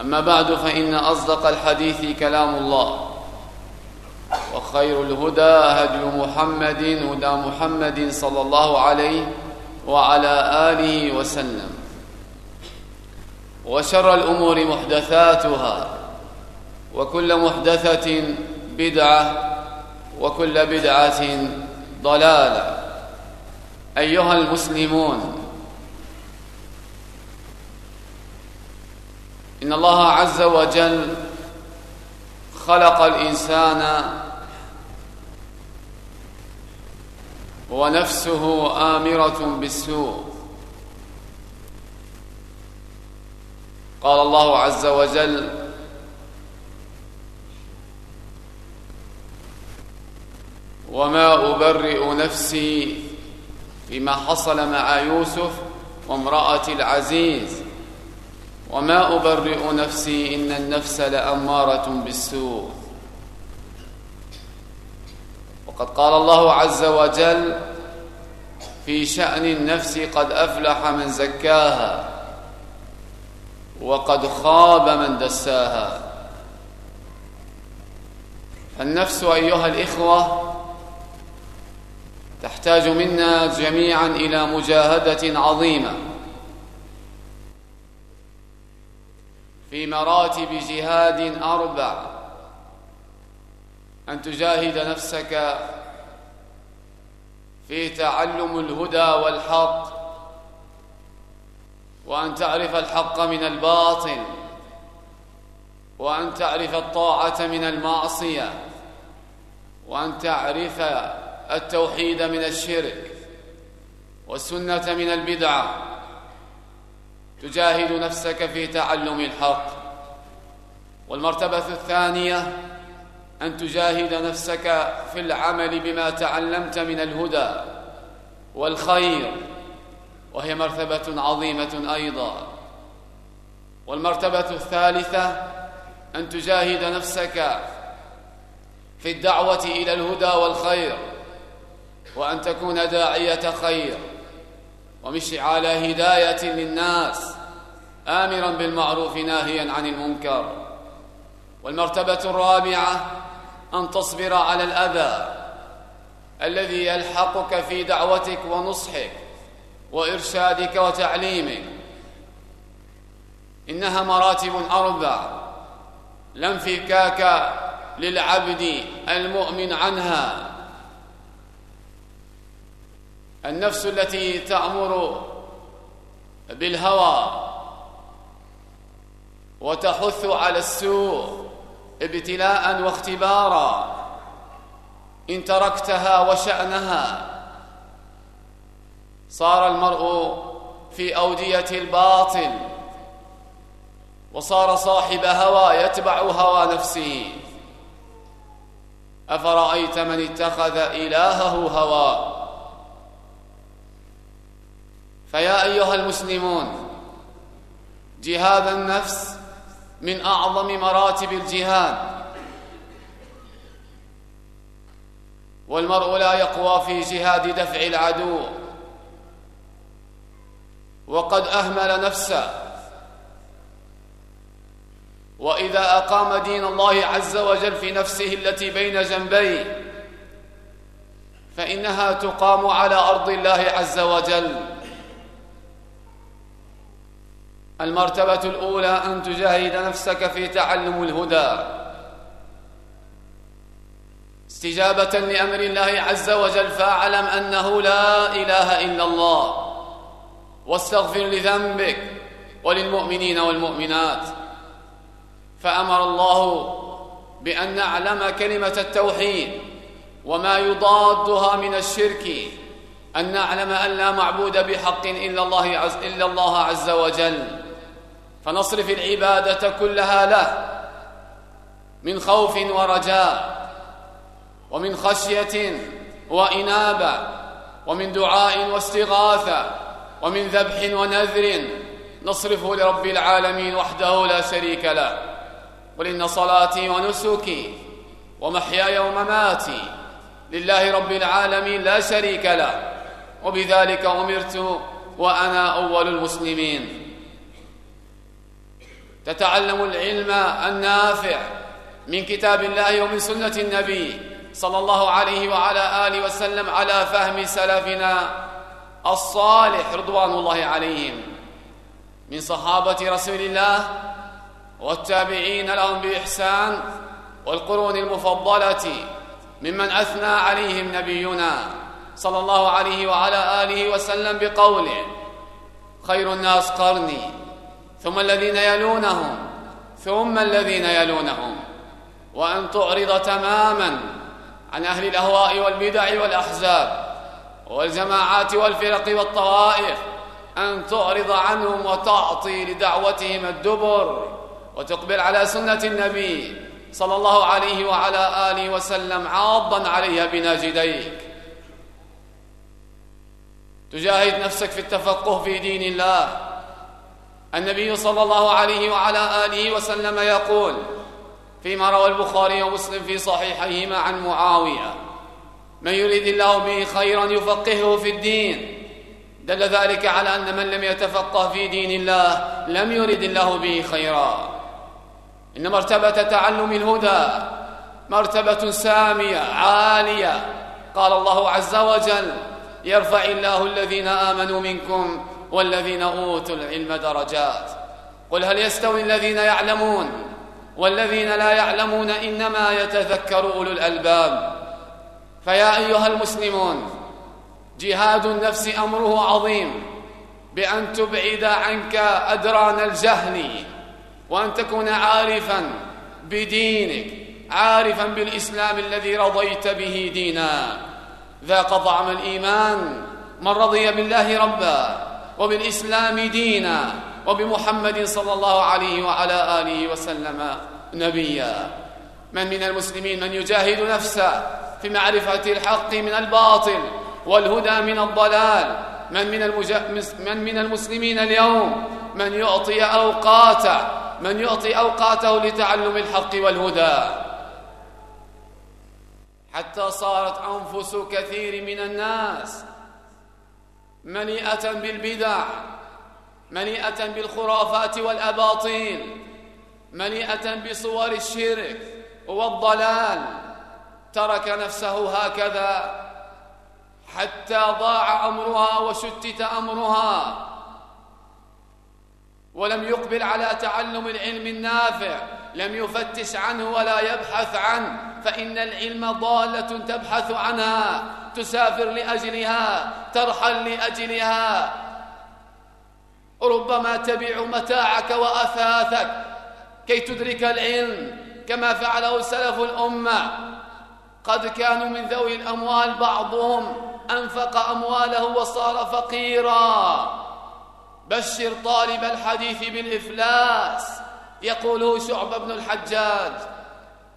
أما بعد فإن أصدق الحديث كلام الله وخير الهدى هدي محمد هدى محمد صلى الله عليه وعلى آله وسلم. وشر الأمور محدثاتها وكل محدثة بدعة وكل بدعة ضلالة. أيها المسلمون إن الله عز وجل خلق الإنسان ونفسه آمرة بالسوء. قال الله عز وجل وما أبرئ نفسي فيما حصل مع يوسف وامراه العزيز وما ابرئ نفسي ان النفس لاماره بالسوء. وقد قال الله عز وجل في شان النفس قد افلح من زكاها وقد خاب من دساها. فالنفس ايها الاخوه تحتاج منا جميعا إلى مجاهده عظيمه. في مراتب جهاد أربع. أن تجاهد نفسك في تعلم الهدى والحق وأن تعرف الحق من الباطل وأن تعرف الطاعة من المعصية وأن تعرف التوحيد من الشرك والسنة من البدعة. تجاهد نفسك في تعلم الحق. والمرتبة الثانية أن تجاهد نفسك في العمل بما تعلمت من الهدى والخير وهي مرتبة عظيمة أيضا. والمرتبة الثالثة أن تجاهد نفسك في الدعوة إلى الهدى والخير وأن تكون داعية خير ومشعل هداية للناس. آمرا بالمعروف ناهيا عن المنكر والمرتبة الرابعة أن تصبر على الأذى الذي يلحقك في دعوتك ونصحك وإرشادك وتعليمك. إنها مراتب أربع لا انفكاك للعبد المؤمن عنها. النفس التي تأمر بالهوى وتحث على السوء ابتلاء واختبارا. إن تركتها وشأنها. صار المرء في أودية الباطل وصار صاحب هوى يتبع هوى نفسه. أفرأيت من اتخذ إلهه هواه فيا أيها المسلمون جهاد النفس من أعظم مراتب الجهاد. والمرء لا يقوى في جهاد دفع العدو. وقد أهمل نفسه. وإذا أقام دين الله عز وجل في نفسه التي بين جنبيه فإنها تقام على أرض الله عز وجل. المرتبة الأولى أن تجاهد نفسك في تعلم الهدى. استجابة لأمر الله عز وجل فاعلم أنه لا إله إلا الله واستغفر لذنبك وللمؤمنين والمؤمنات. فأمر الله بأن نعلم كلمة التوحيد وما يضادها من الشرك أن نعلم أن لا معبود بحق إلا الله عز, إلا الله عز وجل. فنصرف العبادة كلها له من خوف ورجاء ومن خشية وإنابة ومن دعاء واستغاثة ومن ذبح ونذر نصرفه لرب العالمين وحده لا شريك له. قل إن صلاتي ونسكي ومحياي ومماتي لله رب العالمين لا شريك له. وبذلك أمرت وأنا أول المسلمين. تتعلم العلم النافع من كتاب الله ومن سنة النبي صلى الله عليه وعلى آله وسلم على فهم سلفنا الصالح رضوان الله عليهم من صحابة رسول الله والتابعين لهم بإحسان والقرون المفضلة ممن أثنى عليهم نبينا صلى الله عليه وعلى آله وسلم بقوله خير الناس قرني ثم الذين يلونهم ثم الذين يلونهم. وأن تعرض تماما عن أهل الأهواء والبدع والأحزاب والجماعات والفرق والطوائف أن تعرض عنهم وتعطي لدعوتهم الدبر وتقبل على سنة النبي صلى الله عليه وعلى آله وسلم عاضا عليها بناجديك تجاهد نفسك في التفقه في دين الله. النبي صلى الله عليه وعلى آله وسلم يقول فيما روى البخاري ومسلم في صحيحيهما عن معاوية من يريد الله به خيرا يفقهه في الدين. دل ذلك على أن من لم يتفقه في دين الله لم يرد الله به خيرا. إن مرتبة تعلم الهدى مرتبة سامية عالية. قال الله عز وجل يرفع الله الذين آمنوا منكم والذين أوتوا العلم درجات. قل هل يستوي الذين يعلمون؟ والذين لا يعلمون إنما يتذكر أولو الألباب. فيا أيها المسلمون جهاد النفس أمره عظيم بأن تبعد عنك أدران الجهل وأن تكون عارفا بدينك عارفا بالإسلام الذي رضيت به دينا. ذاق طعم الإيمان من رضي بالله ربا. وبالإسلام دينا وبمحمد صلى الله عليه وعلى آله وسلم نبيا. من من المسلمين من يجاهد نفسه في معرفة الحق من الباطل والهدى من الضلال. من من, المج... من من المسلمين اليوم من يعطي أوقاته من يعطي أوقاته لتعلم الحق والهدى. حتى صارت أنفس كثير من الناس مليئة بالبدع مليئة بالخرافات والأباطيل مليئة بصور الشرك والضلال. ترك نفسه هكذا حتى ضاع أمرها وشتت أمرها. ولم يقبل على تعلم العلم النافع. لم يفتش عنه ولا يبحث عنه فإن العلم ضالة تبحث عنها تسافر لأجلها ترحل لأجلها. ربما تبيع متاعك وأثاثك كي تدرك العلم كما فعله سلف الأمة. قد كانوا من ذوي الأموال بعضهم أنفق أمواله وصار فقيرا. بشر طالب الحديث بالإفلاس. يقوله شعب بن الحجاج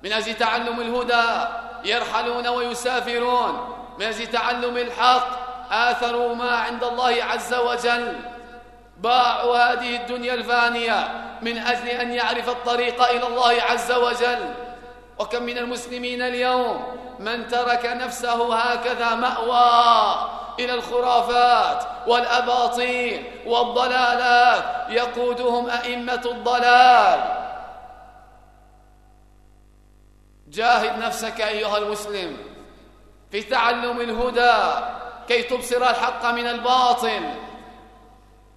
من أجل تعلم الهدى يرحلون ويسافرون من أجل تعلم الحق آثروا ما عند الله عز وجل. باعوا هذه الدنيا الفانية من أجل أن يعرف الطريق إلى الله عز وجل. وكم من المسلمين اليوم من ترك نفسه هكذا مأوى إلى الخرافات والأباطيل والضلالات يقودهم أئمة الضلال. جاهد نفسك أيها المسلم في تعلم الهدى كي تبصر الحق من الباطل.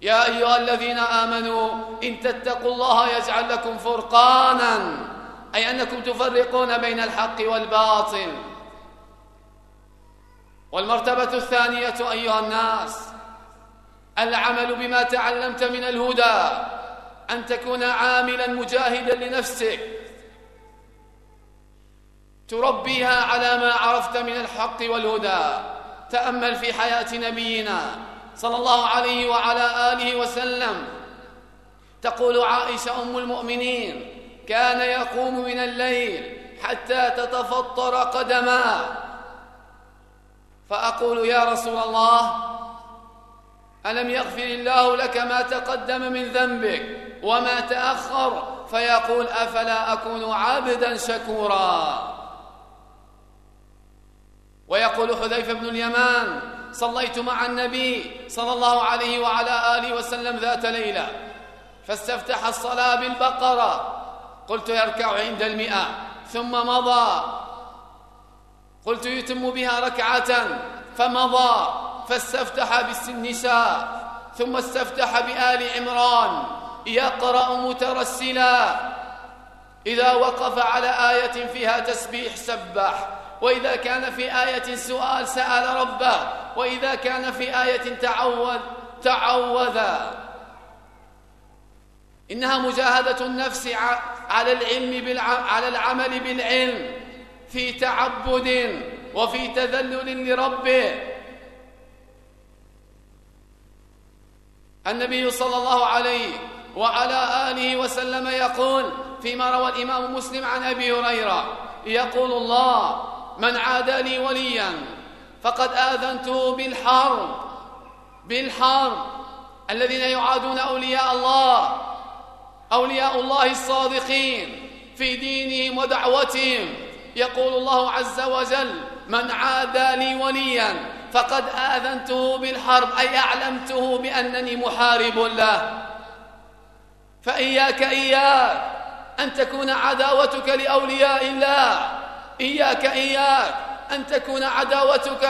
يا أيها الذين آمنوا إن تتقوا الله يجعل لكم فرقانا أي أنكم تفرقون بين الحق والباطل. والمرتبة الثانية أيها الناس العمل بما تعلمت من الهدى أن تكون عاملا مجاهدا لنفسك. تربيها على ما عرفت من الحق والهدى. تأمل في حياة نبينا صلى الله عليه وعلى آله وسلم. تقول عائشة أم المؤمنين كان يقوم من الليل حتى تتفطر قدماه. فأقول يا رسول الله ألم يغفر الله لك ما تقدم من ذنبك وما تأخر؟ فيقول أفلا أكون عبدا شكورا. ويقول حذيفة بن اليمان صليت مع النبي صلى الله عليه وعلى آله وسلم ذات ليلة فاستفتح الصلاة بالبقرة. قلت يركع عند المئة. ثم مضى. قلت يتم بها ركعة فمضى فاستفتح بالنساء ثم استفتح بآل عمران يقرأ مترسلا. إذا وقف على آية فيها تسبيح سبح وإذا كان في آية سؤال سأل ربه وإذا كان في آية تعوذ تعوذ. إنها مجاهدة النفس على العلم على العمل بالعلم. في تعبد وفي تذلل لربه النبي صلى الله عليه وعلى آله وسلم يقول فيما روى الإمام مسلم عن أبي هريرة يقول الله من عادى لي وليا فقد آذنته بالحرب بالحرب. الذين يعادون أولياء الله أولياء الله الصادقين في دينهم ودعوتهم. يقول الله عز وجل من عادى لي وليا فقد آذنته بالحرب أي أعلمته بأنني محارب له. فإياك إياك أن تكون عداوتك لأولياء الله إياك إياك أن تكون عداوتك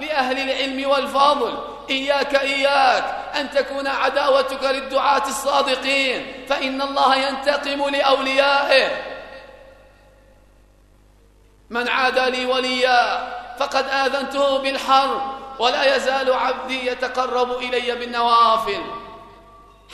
لأهل العلم والفضل إياك إياك أن تكون عداوتك للدعاة الصادقين فإن الله ينتقم لأوليائه. من عادى لي وليا فقد آذنته بالحرب ولا يزال عبدي يتقرب إلي بالنوافل.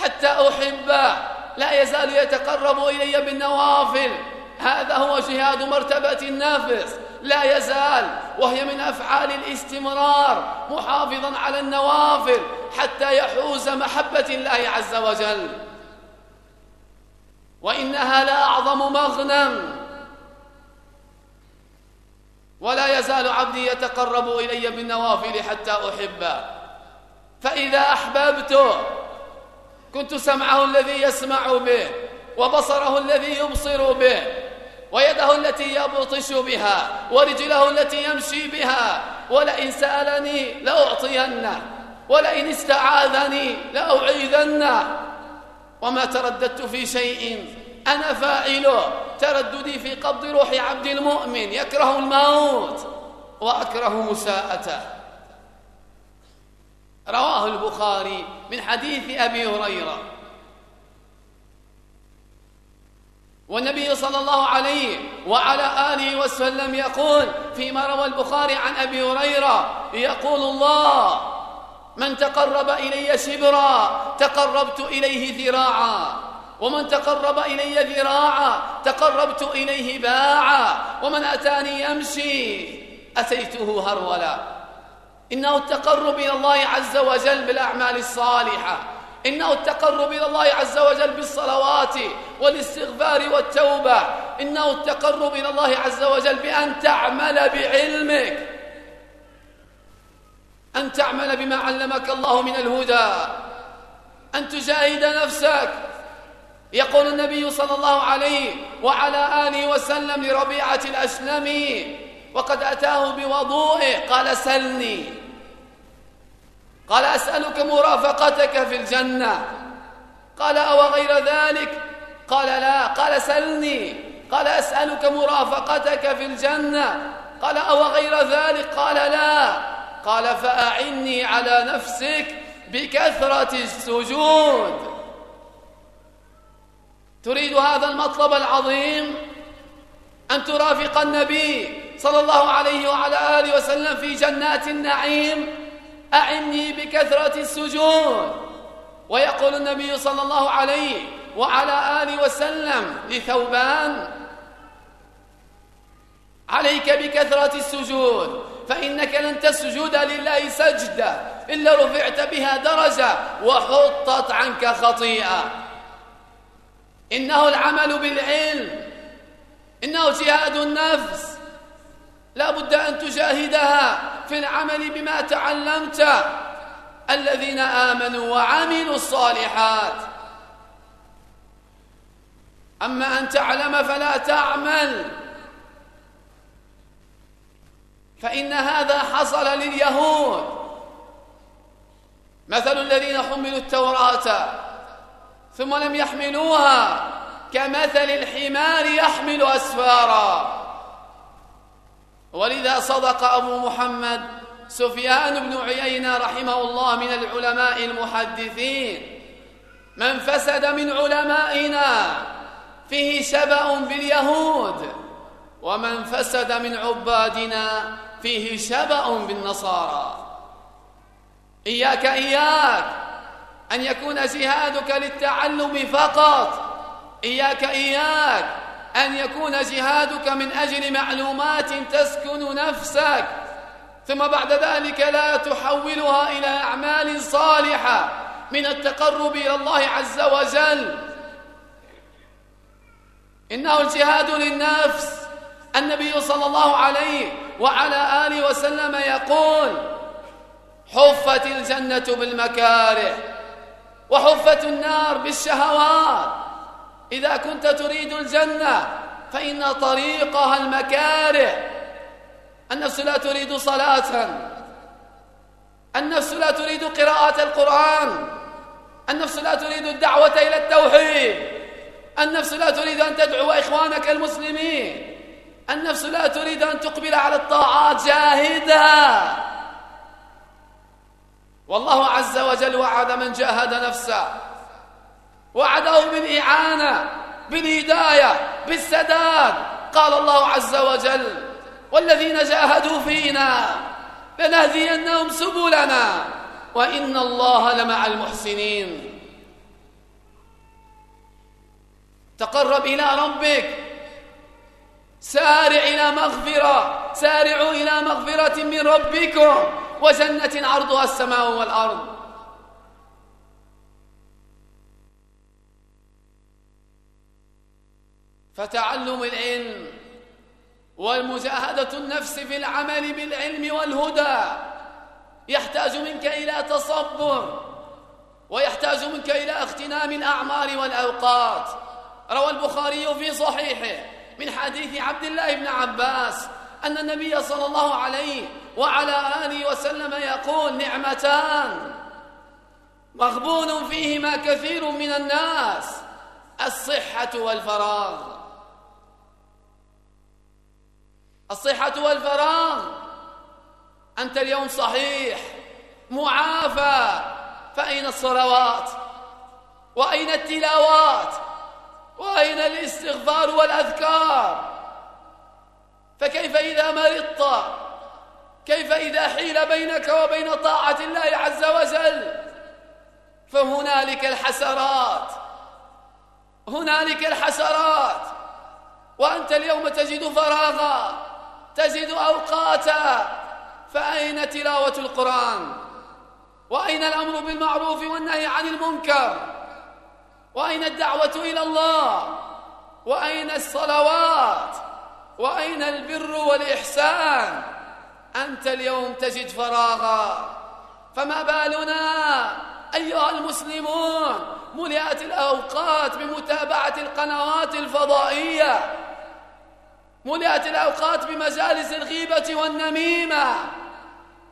حتى أحبه لا يزال يتقرب إلي بالنوافل. هذا هو جهاد مرتبة النفس لا يزال وهي من أفعال الاستمرار محافظا على النوافل حتى يحوز محبة الله عز وجل. وإنها لأعظم مغنم. ولا يزال عبدي يتقرب إلي بالنوافل حتى أحبه فإذا أحببته كنت سمعه الذي يسمع به وبصره الذي يبصر به ويده التي يبطش بها ورجله التي يمشي بها ولئن سألني لأعطينه ولئن استعاذني لأعيذنه. وما ترددت في شيء أنا فاعله ترددي في قبض روح عبد المؤمن يكره الموت وأكره مساءته. رواه البخاري من حديث أبي هريرة. والنبي صلى الله عليه وعلى آله وسلم يقول فيما روى البخاري عن أبي هريرة يقول الله من تقرب إلي شبرا تقربت إليه ذراعا. ومن تقرب إلي ذراعا تقربت إليه باعا ومن أتاني يمشي أتيته هرولا. إنه التقرب إلى الله عز وجل بالأعمال الصالحة. إنه التقرب إلى الله عز وجل بالصلوات والاستغفار والتوبة. إنه التقرب إلى الله عز وجل بأن تعمل بعلمك. أن تعمل بما علمك الله من الهدى. أن تجاهد نفسك. يقول النبي صلى الله عليه وعلى آله وسلم لربيعة الأسلمي وقد أتاه بوضوءه قال سلني. قال أسألك مرافقتك في الجنة. قال أو غير ذلك؟ قال لا. قال سلني. قال أسألك مرافقتك في الجنة. قال أو غير ذلك؟ قال لا. قال فأعني على نفسك بكثرة السجود. تريد هذا المطلب العظيم أن ترافق النبي صلى الله عليه وعلى آله وسلم في جنات النعيم أعني بكثرة السجود. ويقول النبي صلى الله عليه وعلى آله وسلم لثوبان عليك بكثرة السجود فإنك لن تسجد لله سجدة إلا رفعت بها درجة وحطت عنك خطيئة. إنه العمل بالعلم. إنه جهاد النفس. لا بد أن تجاهدها في العمل بما تعلمت. الذين آمنوا وعملوا الصالحات. أما أن تعلم فلا تعمل. فإن هذا حصل لليهود. مثل الذين حملوا التوراة. ثم لم يحملوها كمثل الحمار يحمل أسفارا. ولذا صدق أبو محمد سفيان بن عيينة رحمه الله من العلماء المحدثين من فسد من علمائنا فيه شبأ باليهود ومن فسد من عبادنا فيه شبأ بالنصارى. إياك إياك أن يكون جهادك للتعلم فقط. إياك إياك. أن يكون جهادك من أجل معلومات تسكن نفسك. ثم بعد ذلك لا تحولها إلى أعمال صالحة من التقرب إلى الله عز وجل. إنه الجهاد للنفس. النبي صلى الله عليه وعلى آله وسلم يقول حفت الجنة بالمكاره وحفت النار بالشهوات. إذا كنت تريد الجنة فإن طريقها المكاره. النفس لا تريد صلاة. النفس لا تريد قراءة القرآن. النفس لا تريد الدعوة إلى التوحيد. النفس لا تريد أن تدعو إخوانك المسلمين. النفس لا تريد أن تقبل على الطاعات جاهدها والله عز وجل وعد من جاهد نفسه. وعده بالإعانة بالهداية بالسداد. قال الله عز وجل والذين جاهدوا فينا لنهدينهم سبلنا وإن الله لمع المحسنين. تقرب إلى ربك سارع إلى مغفرة سارعوا إلى مغفرة من ربكم. وجنة عرضها السماء والأرض. فتعلم العلم والمجاهدة النفس في العمل بالعلم والهدى. يحتاج منك إلى تصبر ويحتاج منك إلى اغتنام الأعمار والأوقات. روى البخاري في صحيحه من حديث عبد الله بن عباس أن النبي صلى الله عليه وعلى آله وسلم يقول نعمتان مغبون فيهما كثير من الناس الصحة والفراغ. الصحة والفراغ أنت اليوم صحيح معافى فأين الصلوات؟ وأين التلاوات؟ وأين الإستغفار والأذكار؟ إذا مرضت. كيف إذا حيل بينك وبين طاعة الله عز وجل؟ فهنالك الحسرات. هنالك الحسرات. وأنت اليوم تجد فراغا تجد أوقاتا فأين تلاوة القرآن؟ وأين الأمر بالمعروف والنهي عن المنكر؟ وأين الدعوة إلى الله؟ وأين الصلوات؟ وأين البر والإحسان؟ أنت اليوم تجد فراغا فما بالنا أيها المسلمون؟ ملئت الأوقات بمتابعة القنوات الفضائية. ملئت الأوقات بمجالس الغيبة والنميمة.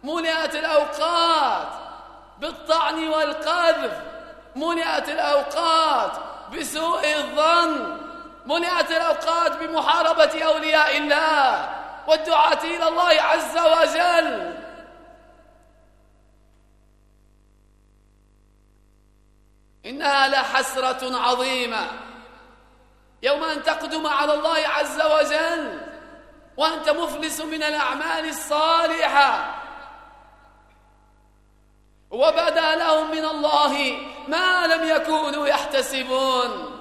ملئت الأوقات بالطعن والقذف. ملئت الأوقات بسوء الظن. ملئت الأوقات بمحاربة أولياء الله والدعاة إلى الله عز وجل. إنها لحسرة عظيمة. يوم أن تقدم على الله عز وجل وأنت مفلس من الأعمال الصالحة وبدا لهم من الله ما لم يكونوا يحتسبون.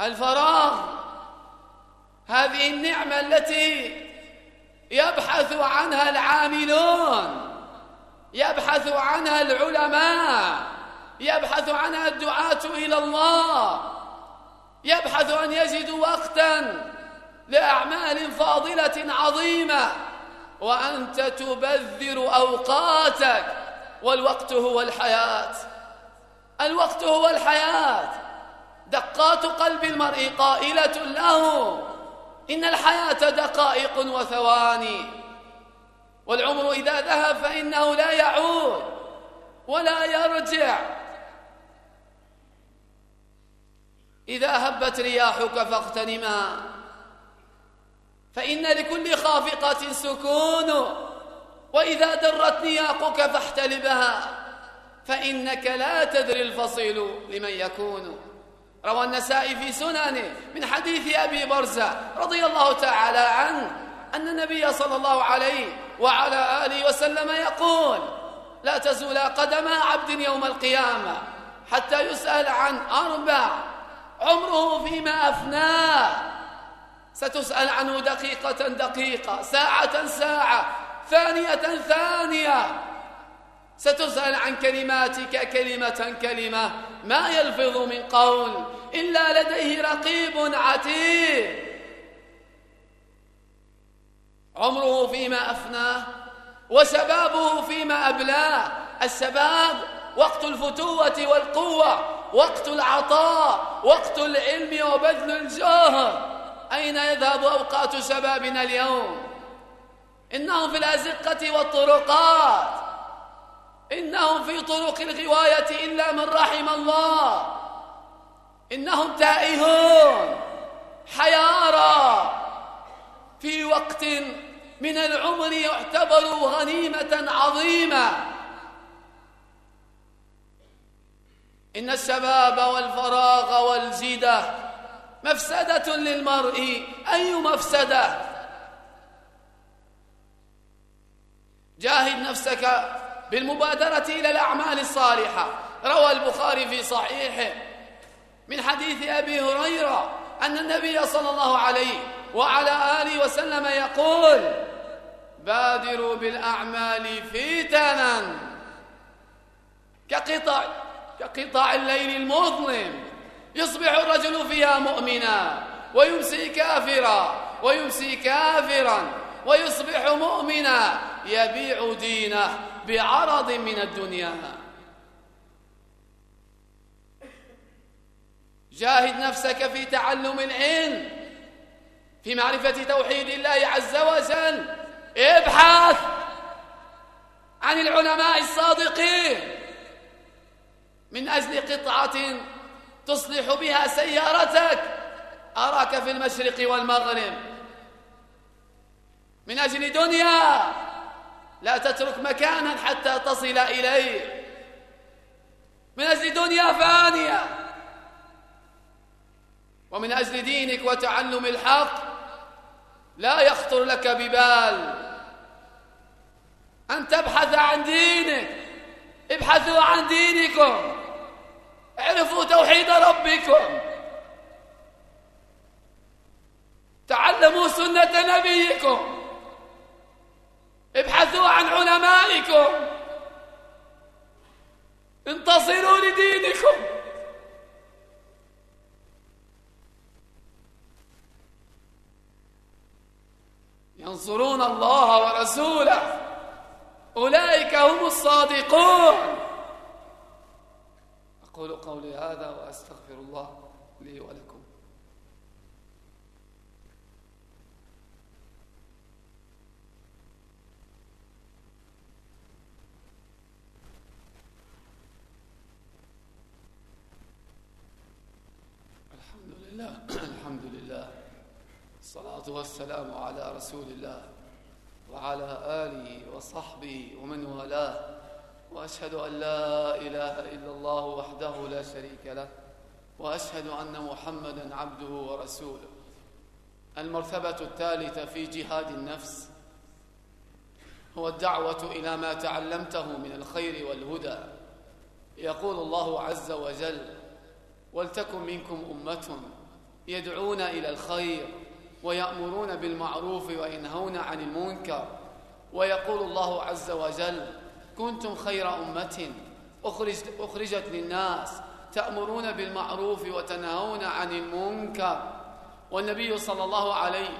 الفراغ. هذه النعمة التي يبحث عنها العاملون يبحث عنها العلماء يبحث عنها الدعاة إلى الله يبحث أن يجدوا وقتا لأعمال فاضلة عظيمة وأنت تبذر أوقاتك والوقت هو الحياة. الوقت هو الحياة. دقات قلب المرء قائلة له إن الحياة دقائق وثواني والعمر إذا ذهب فإنه لا يعود ولا يرجع. إذا هبت رياحك فاغتنما فإن لكل خافقة سكون وإذا درت نياقك فاحتلبها فإنك لا تدري الفصيل لمن يكون. روى النسائي في سننه من حديث أبي برزة رضي الله تعالى عنه أن النبي صلى الله عليه وعلى آله وسلم يقول لا تزول قدم عبد يوم القيامة حتى يسأل عن أربع عمره فيما أفناه ستسأل عنه دقيقة دقيقة ساعة ساعة ثانية ثانية ستسأل عن كلماتك كلمة كلمة. ما يلفظ من قول إلا لديه رقيب عتيد. عمره فيما أفناه وشبابه فيما أبلاه الشباب وقت الفتوة والقوة وقت العطاء وقت العلم وبذل الجهر. أين يذهب أوقات شبابنا اليوم؟ إنهم في الأزقة والطرقات. إنهم في طرق الغواية إلا من رحم الله. إنهم تائهون حيارى في وقت من العمر يعتبر غنيمة عظيمة. إن الشباب والفراغ والجدة مفسدة للمرء. أي مفسدة؟ جاهد نفسك بالمبادرة إلى الأعمال الصالحة. روى البخاري في صحيحه من حديث أبي هريرة أن النبي صلى الله عليه وعلى آله وسلم يقول بادروا بالأعمال فتنا كقطع كقطع الليل المظلم. يصبح الرجل فيها مؤمنا ويمسي كافرا ويمسي كافرا ويصبح مؤمنا يبيع دينه بعرض من الدنيا. جاهد نفسك في تعلم العلم في معرفة توحيد الله عز وجل. ابحث عن العلماء الصادقين. من أجل قطعة تصلح بها سيارتك. أراك في المشرق والمغرب. من أجل دنيا. لا تترك مكانا حتى تصل إليه. من أجل دنيا فانية. ومن أجل دينك وتعلم الحق لا يخطر لك ببال. أن تبحث عن دينك. ابحثوا عن دينكم. اعرفوا توحيد ربكم. تعلموا سنة نبيكم. ابحثوا عن علمائكم. انتصروا لدينكم. ينصرون الله ورسوله. أولئك هم الصادقون. أقول قولي هذا وأستغفر الله لي ولكم. الحمد لله الحمد لله الصلاة والسلام على رسول الله وعلى آله وصحبه ومن والاه. وأشهد أن لا إله إلا الله وحده لا شريك له. وأشهد أن محمدا عبده ورسوله. المرتبة الثالثة في جهاد النفس هو الدعوة إلى ما تعلمته من الخير والهدى. يقول الله عز وجل ولتكن منكم أمة يدعون إلى الخير ويأمرون بالمعروف وينهون عن المنكر. ويقول الله عز وجل كنتم خير أمة أخرجت, للناس تأمرون بالمعروف وتنهون عن المنكر. والنبي صلى الله عليه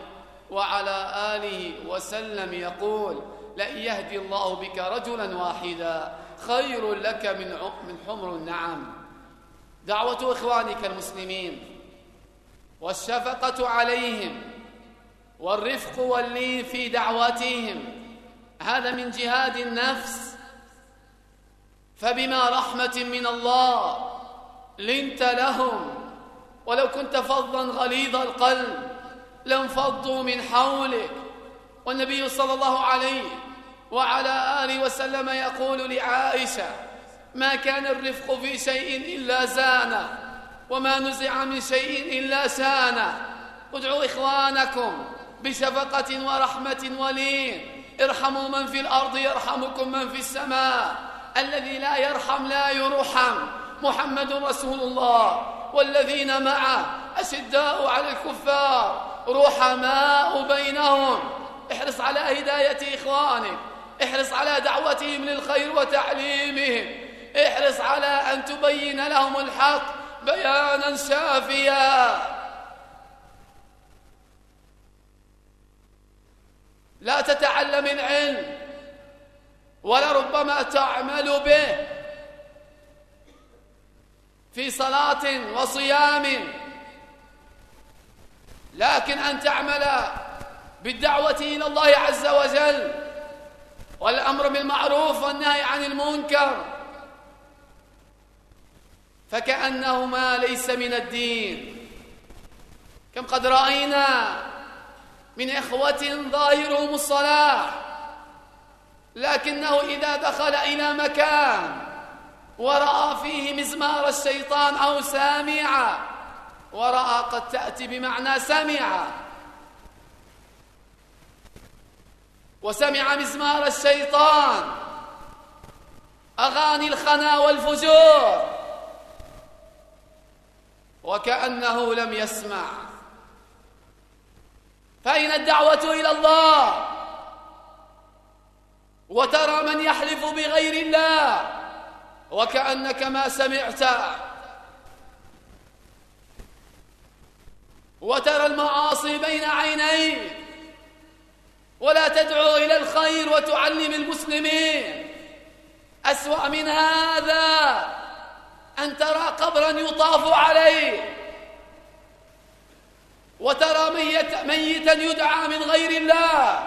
وعلى آله وسلم يقول لئن يهدي الله بك رجلا واحدا خير لك من حمر النعم. دعوة إخوانك المسلمين والشفقة عليهم والرفق واللين في دعوتهم هذا من جهاد النفس. فبما رحمة من الله لنت لهم. ولو كنت فظا غليظ القلب لانفضوا من حولك. والنبي صلى الله عليه وعلى آله وسلم يقول لعائشة ما كان الرفق في شيء إلا زانه وما نزع من شيء إلا سانه ادعوا إخوانكم بشفقة ورحمة ولين. ارحموا من في الأرض يرحمكم من في السماء. الذي لا يرحم لا يرحم محمد رسول الله والذين معه أشداء على الكفار. رحماء بينهم. احرص على هداية إخوانك. احرص على دعوتهم للخير وتعليمهم. احرص على أن تبين لهم الحق بيانا شافيا. لا تتعلم العلم ولربما تعمل به. في صلاة وصيام. لكن أن تعمل بالدعوة إلى الله عز وجل والأمر بالمعروف والنهي عن المنكر. فكأنهما ليس من الدين. كم قد رأينا من إخوة ظاهرهم الصلاح لكنه إذا دخل إلى مكان ورأى فيه مزمار الشيطان أو سامع ورأى قد تأتي بمعنى سمع وسمع مزمار الشيطان أغاني الخنا والفجور. وكأنه لم يسمع. فأين الدعوة إلى الله؟ وترى من يحلف بغير الله وكأنك ما سمعت. وترى المعاصي بين عينيك ولا تدعو إلى الخير وتعلم المسلمين. أسوأ من هذا. أن ترى قبرا يطاف عليه. وترى ميتا يدعى من غير الله.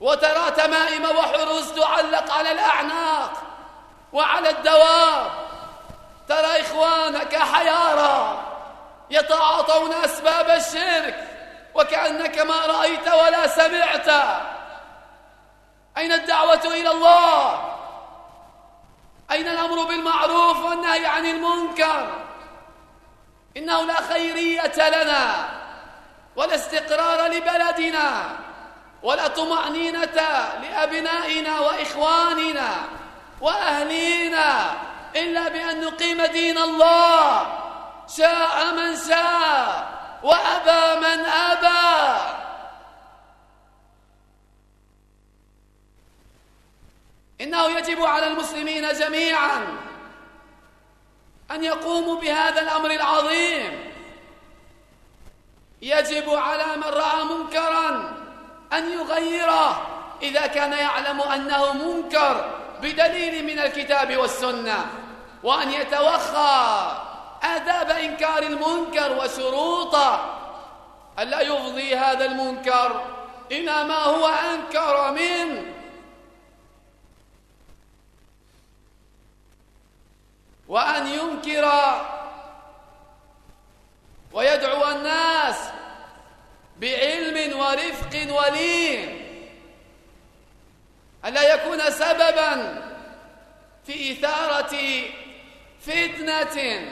وترى تمائم وحروز تعلق على الأعناق وعلى الدواب. ترى إخوانك حيارى يتعاطون أسباب الشرك وكأنك ما رأيت ولا سمعت. أين الدعوة إلى الله؟ أين الأمر بالمعروف والنهي عن المنكر؟ إنه لا خيرية لنا ولا استقرار لبلدنا ولا طمأنينة لأبنائنا وإخواننا وأهلينا إلا بأن نقيم دين الله. شاء من شاء وأبى من أبى. إنه يجب على المسلمين جميعا أن يقوموا بهذا الأمر العظيم. يجب على من رأى منكرا أن يغيره إذا كان يعلم أنه منكر بدليل من الكتاب والسنة وأن يتوخى آداب إنكار المنكر وشروطه. ألا يفضي هذا المنكر؟ إلى ما هو أنكر منه وأن ينكر ويدعو الناس بعلم ورفق ولين. ألا يكون سببا في إثارة فتنة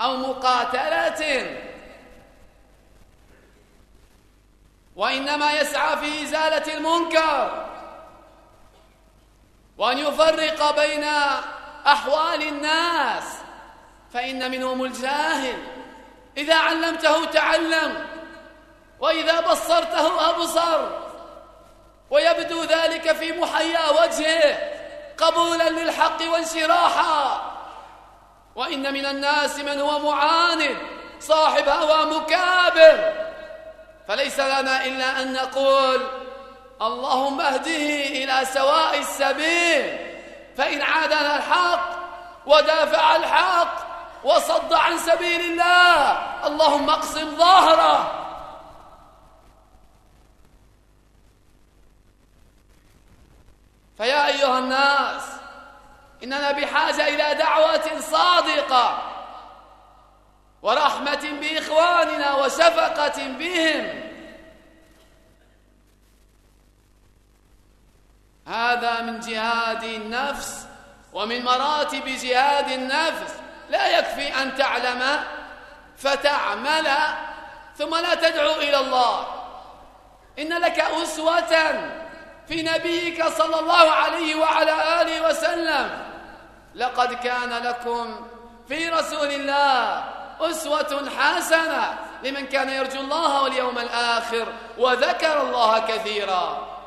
أو مقاتلة. وإنما يسعى في إزالة المنكر. وأن يفرق بين أحوال الناس. فإن منهم الجاهل. إذا علمته تعلم. وإذا بصرته أبصر. ويبدو ذلك في محيا وجهه. قبولا للحق وانشراحا. وإن من الناس من هو معاند صاحب هوى مكابر فليس لنا إلا أن نقول اللهم اهده إلى سواء السبيل. فإن عادنا الحق ودافع الحق وصد عن سبيل الله اللهم اقسم ظهره فيا أيها الناس إننا بحاجة إلى دعوة صادقة ورحمة بإخواننا وشفقة بهم. هذا من جهاد النفس ومن مراتب جهاد النفس. لا يكفي أن تعلم فتعمل ثم لا تدعو إلى الله. إن لك أسوة في نبيك صلى الله عليه وعلى آله وسلم. لقد كان لكم في رسول الله أسوة حسنة لمن كان يرجو الله واليوم الآخر وذكر الله كثيرا.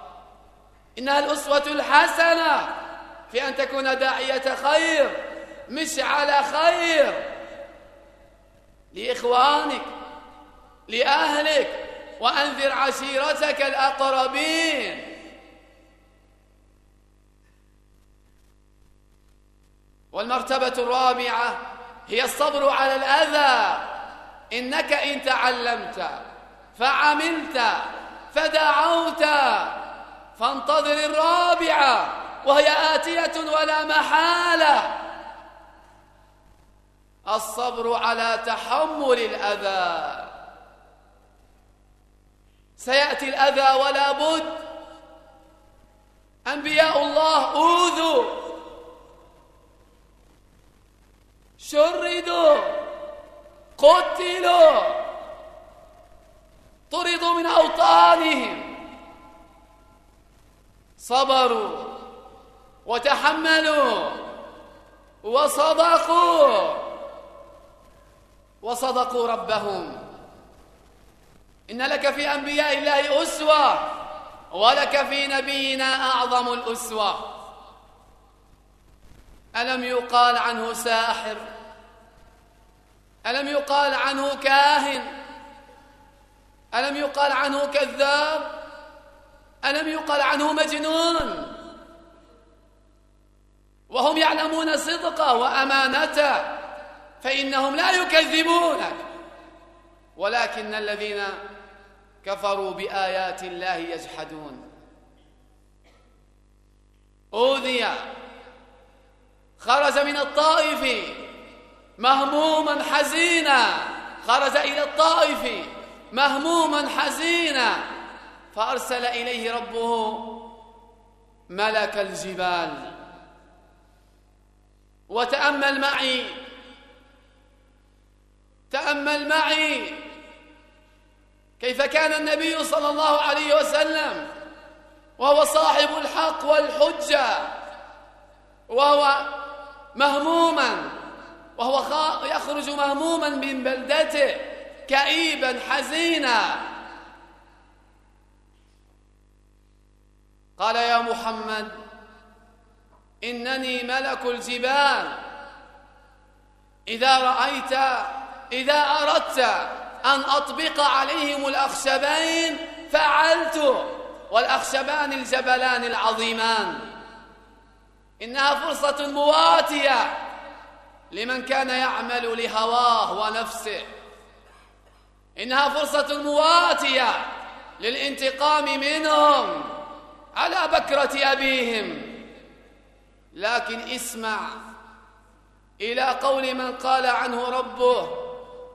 إنها الأسوة الحسنة في أن تكون داعية خير مش على خير. لإخوانك لأهلك وأنذر عشيرتك الأقربين. والمرتبة الرابعة هي الصبر على الأذى. إنك إن تعلمت فعملت فدعوت. فانتظر الرابعة وهي آتية ولا محالة. الصبر على تحمل الأذى. سيأتي الأذى ولا بد. أنبياء الله أوذوا. شردوا. قتلوا. طردوا من أوطانهم. صبروا وتحملوا وصدقوا وصدقوا ربهم. إن لك في أنبياء الله أسوة ولك في نبينا أعظم الأسوة. ألم يقال عنه ساحر؟ ألم يقال عنه كاهن؟ ألم يقال عنه كذاب؟ ألم يقال عنه مجنون؟ وهم يعلمون صدقه وأمانته فإنهم لا يكذبونك. ولكن الذين كفروا بآيات الله يجحدون. أوذي خرج من الطائف مهموما حزينا. خرج إلى الطائف مهموما حزينا. فأرسل إليه ربه ملك الجبال. وتأمل معي. تأمل معي. كيف كان النبي صلى الله عليه وسلم وهو صاحب الحق والحجة وهو مهموما وهو يخرج مهموما من بلدته كئيبا حزينا. قال يا محمد إنني ملك الجبال. إذا رأيت إذا أردت أن أطبق عليهم الأخشبين فعلت والأخشبان الجبلان العظيمان. إنها فرصة مواتية لمن كان يعمل لهواه ونفسه. إنها فرصة مواتية للانتقام منهم. على بكرة أبيهم. لكن اسمع إلى قول من قال عنه ربه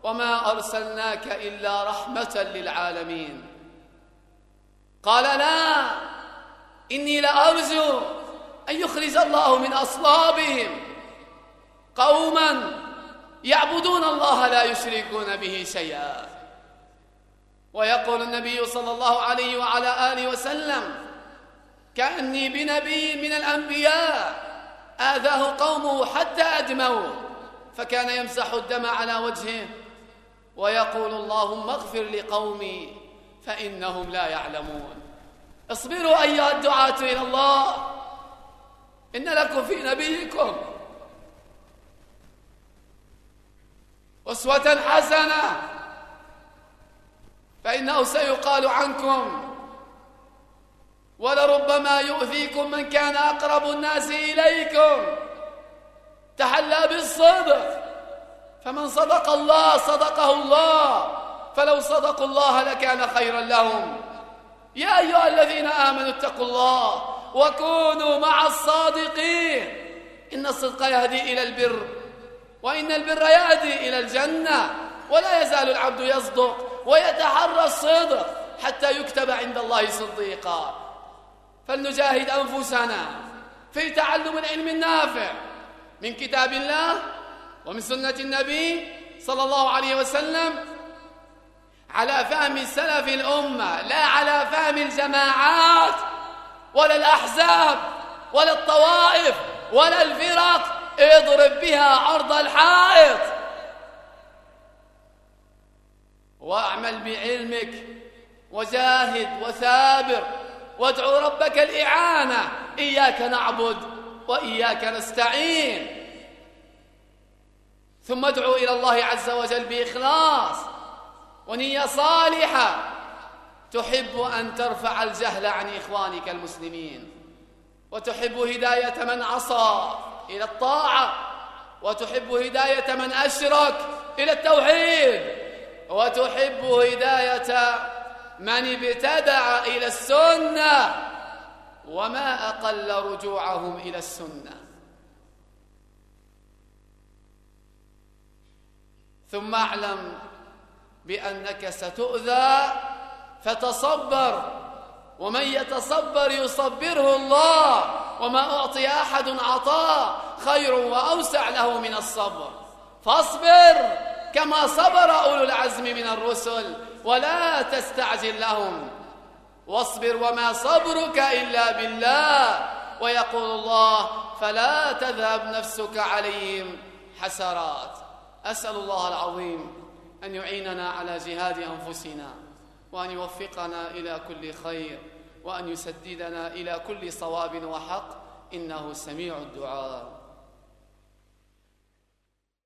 وما أرسلناك إلا رحمة للعالمين قال لا إني لأرجو أن يخرج الله من أصلابهم. قوما يعبدون الله لا يشركون به شيئا ويقول النبي صلى الله عليه وعلى آله وسلم كأني بنبي من الأنبياء آذاه قومه حتى أدموه فكان يمسح الدم على وجهه ويقول اللهم اغفر لقومي فإنهم لا يعلمون. اصبروا أيها الدعاة إلى الله إن لكم في نبيكم أسوة حسنة فإنه سيقال عنكم ولربما يؤذيكم من كان أقرب الناس إليكم. تحلى بالصدق. فمن صدق الله صدقه الله. فلو صدقوا الله لكان خيرا لهم. يا أيها الذين آمنوا اتقوا الله وكونوا مع الصادقين. إن الصدق يهدي إلى البر وإن البر يهدي إلى الجنة. ولا يزال العبد يصدق ويتحرى الصدق حتى يكتب عند الله صديقا. فلنجاهد أنفسنا في تعلم العلم النافع من كتاب الله ومن سنة النبي صلى الله عليه وسلم على فهم سلف الأمة لا على فهم الجماعات ولا الأحزاب ولا الطوائف ولا الفرق. اضرب بها عرض الحائط واعمل بعلمك وجاهد وثابر. وادعو ربك الإعانة إياك نعبد وإياك نستعين. ثم ادعو إلى الله عز وجل بإخلاص ونية صالحة. تحب أن ترفع الجهل عن إخوانك المسلمين وتحب هداية من عصى إلى الطاعة وتحب هداية من أشرك إلى التوحيد وتحب هداية من ابتدع إلى السنة وما أقل رجوعهم إلى السنة. ثم اعلم بأنك ستؤذى فتصبر ومن يتصبر يصبره الله وما أعطي أحد عطاء خير وأوسع له من الصبر. فاصبر كما صبر أولو العزم من الرسل ولا تستعجل لهم. واصبر وما صبرك إلا بالله. ويقول الله فلا تذهب نفسك عليهم حسرات. أسأل الله العظيم أن يعيننا على جهاد أنفسنا وأن يوفقنا إلى كل خير وأن يسددنا إلى كل صواب وحق. إنه سميع الدعاء.